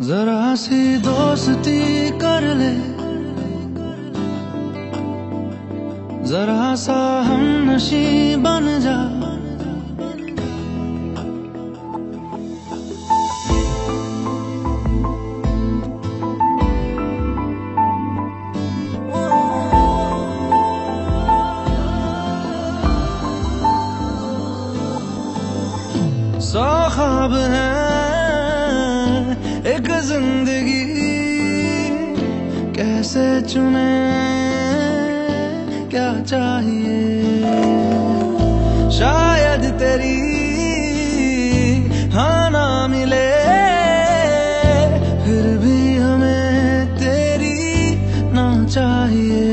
जरा सी दोस्ती कर ले। जरा सा हम नशी बन जा। सौ ख्वाब है एक ज़िंदगी कैसे चुने? क्या चाहिए? शायद तेरी हाँ ना मिले, फिर भी हमें तेरी ना चाहिए।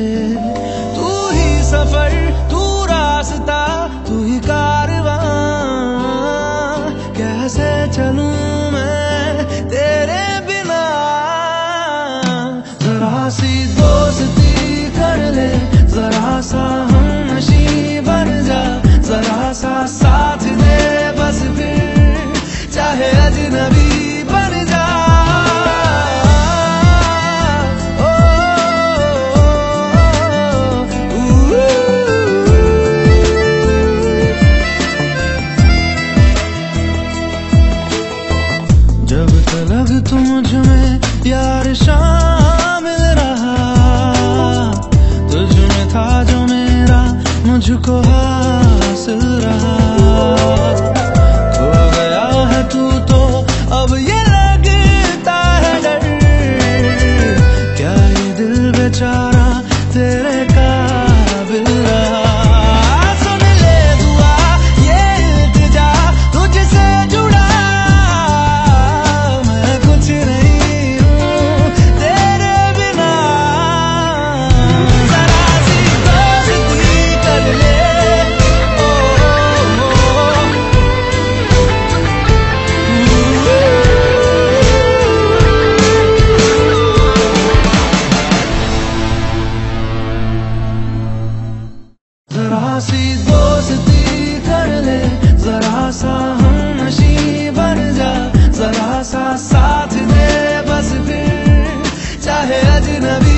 सी दोस्ती कर ले जरा सा हम नशी बन जा जरा सा साथ दे बस फिर चाहे अजनबी बन जा जब तलक तुम मुझमें प्यार शामिल सुरा खो गया है तू जरा सी दोस्ती कर ले। जरा सा हम नशी बन जा। जरा सा साथ दे बस फिर। चाहे अजनबी